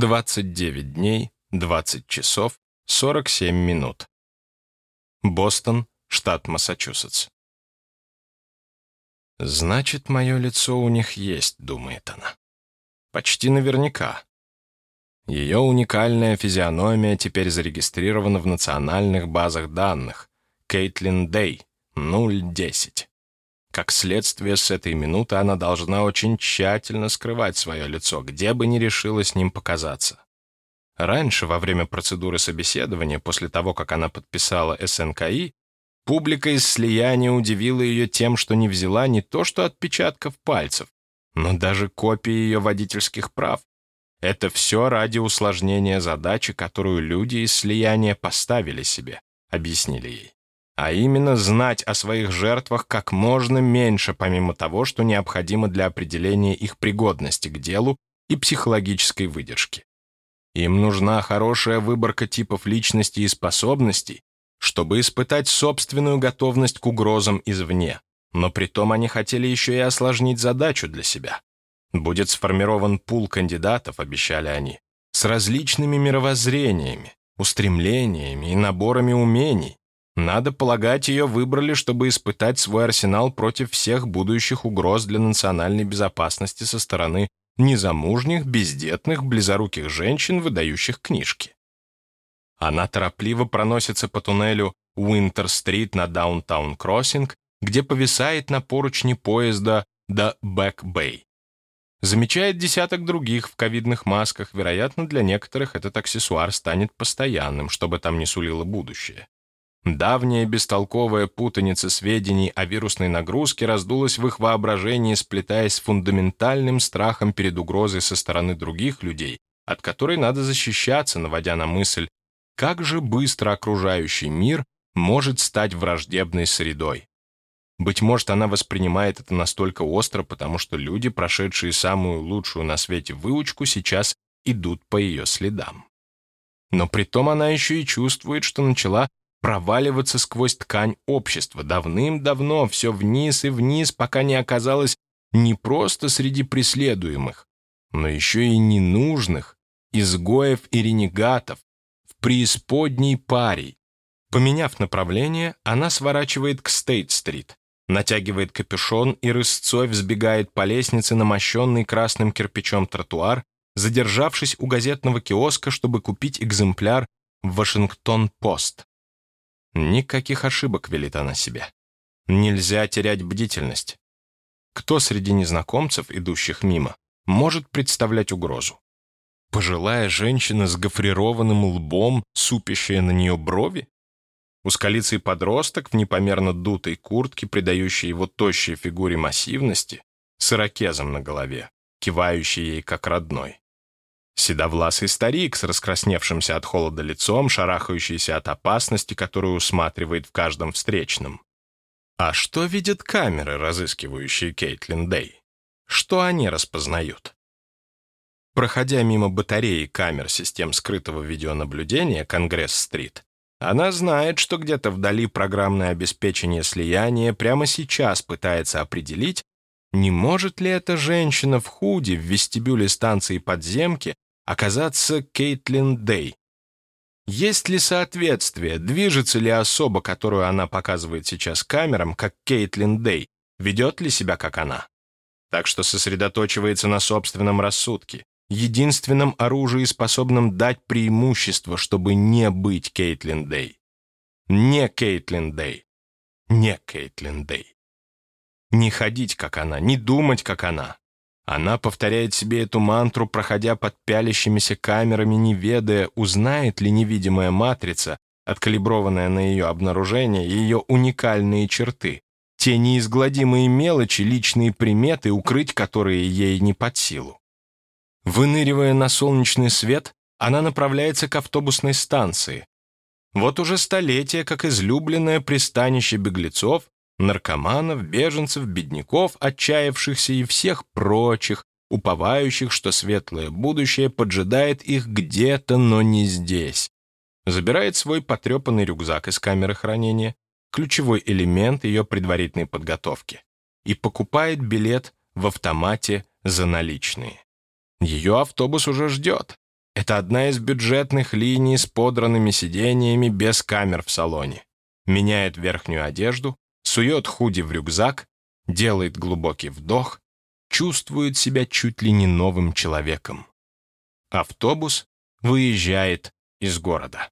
29 дней, 20 часов, 47 минут. Бостон, штат Массачусетс. «Значит, мое лицо у них есть», — думает она. «Почти наверняка. Ее уникальная физиономия теперь зарегистрирована в национальных базах данных. Кейтлин Дэй, 010. Как следствие, с этой минуты она должна очень тщательно скрывать свое лицо, где бы ни решила с ним показаться. Раньше, во время процедуры собеседования, после того, как она подписала СНКИ, публика из слияния удивила ее тем, что не взяла не то что отпечатков пальцев, но даже копии ее водительских прав. Это все ради усложнения задачи, которую люди из слияния поставили себе, объяснили ей а именно знать о своих жертвах как можно меньше, помимо того, что необходимо для определения их пригодности к делу и психологической выдержки. Им нужна хорошая выборка типов личности и способностей, чтобы испытать собственную готовность к угрозам извне, но при том они хотели еще и осложнить задачу для себя. Будет сформирован пул кандидатов, обещали они, с различными мировоззрениями, устремлениями и наборами умений, надо полагать, ее выбрали, чтобы испытать свой арсенал против всех будущих угроз для национальной безопасности со стороны незамужних, бездетных, близоруких женщин, выдающих книжки. Она торопливо проносится по туннелю Уинтер-стрит на Даунтаун-кроссинг, где повисает на поручне поезда до Бэк-Бэй. Замечает десяток других в ковидных масках, вероятно, для некоторых этот аксессуар станет постоянным, чтобы там не сулило будущее. Давняя бестолковая путаница сведений о вирусной нагрузке раздулась в их воображении, сплетаясь с фундаментальным страхом перед угрозой со стороны других людей, от которой надо защищаться, наводя на мысль, как же быстро окружающий мир может стать враждебной средой. Быть может, она воспринимает это настолько остро, потому что люди, прошедшие самую лучшую на свете выучку, сейчас идут по ее следам. Но при том она еще и чувствует, что начала проваливаться сквозь ткань общества давным-давно, все вниз и вниз, пока не оказалось не просто среди преследуемых, но еще и ненужных, изгоев и ренегатов, в преисподней паре. Поменяв направление, она сворачивает к Стейт-стрит, натягивает капюшон и рысцой взбегает по лестнице на мощенный красным кирпичом тротуар, задержавшись у газетного киоска, чтобы купить экземпляр «Вашингтон-Пост». Никаких ошибок велит она себе. Нельзя терять бдительность. Кто среди незнакомцев, идущих мимо, может представлять угрозу? Пожилая женщина с гофрированным лбом, супящая на нее брови? Ускалицый подросток в непомерно дутой куртке, придающей его тощей фигуре массивности, с ирокезом на голове, кивающий ей как родной. Седовласый старик с раскрасневшимся от холода лицом, шарахающийся от опасности, которую усматривает в каждом встречном. А что видят камеры, разыскивающие Кейтлин Дэй? Что они распознают? Проходя мимо батареи камер систем скрытого видеонаблюдения Конгресс-стрит, она знает, что где-то вдали программное обеспечение слияния прямо сейчас пытается определить, не может ли эта женщина в худи в вестибюле станции подземки оказаться Кейтлин Дэй? Есть ли соответствие, движется ли особа, которую она показывает сейчас камерам, как Кейтлин Дэй, ведет ли себя как она? Так что сосредоточивается на собственном рассудке, единственном оружии, способном дать преимущество, чтобы не быть Кейтлин Дэй. Не Кейтлин Дэй. Не Кейтлин Дэй. Не ходить, как она, не думать, как она. Она повторяет себе эту мантру, проходя под пялящимися камерами, не ведая, узнает ли невидимая матрица, откалиброванная на ее обнаружение, ее уникальные черты, те неизгладимые мелочи, личные приметы, укрыть которые ей не под силу. Выныривая на солнечный свет, она направляется к автобусной станции. Вот уже столетие, как излюбленное пристанище беглецов, наркоманов, беженцев, бедняков, отчаявшихся и всех прочих, уповающих, что светлое будущее поджидает их где-то, но не здесь. Забирает свой потрепанный рюкзак из камеры хранения, ключевой элемент ее предварительной подготовки, и покупает билет в автомате за наличные. Ее автобус уже ждет. Это одна из бюджетных линий с подранными сидениями без камер в салоне. Меняет верхнюю одежду, сует худи в рюкзак, делает глубокий вдох, чувствует себя чуть ли не новым человеком. Автобус выезжает из города.